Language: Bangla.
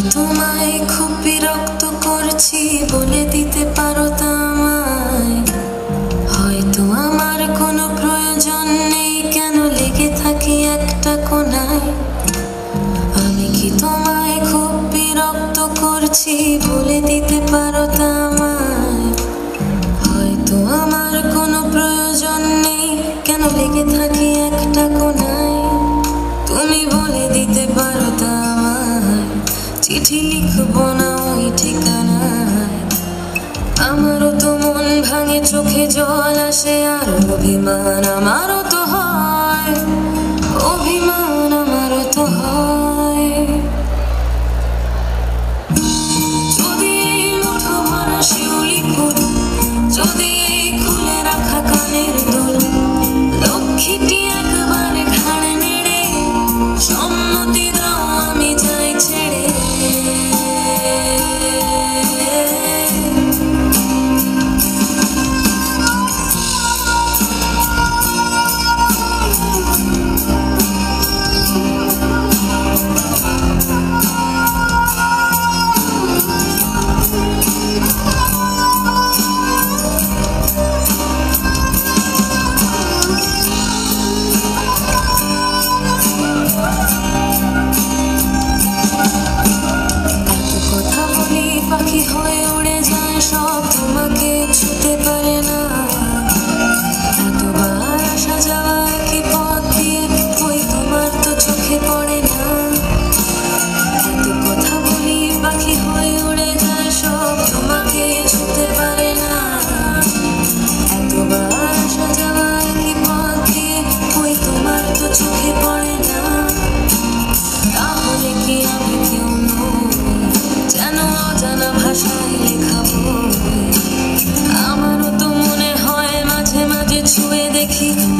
It don't make could be দিতে পারো আমায়। হয়তো আমার কোনো প্রয়োজন নেই, কেন লেগে থাকি একটা কোনায় আমি কি তোমায় খুব বিরক্ত করছি বলে দিতে পারো আমায়? হয়তো আমার কোনো প্রয়োজন নেই, কেন লেগে থাকি একটা কোনায় তুমি বলে দিতে পারো আমায়। চিঠি লিখব না ওই ঠিকানায়। চোখে জল আসে আর অভিমান আমারও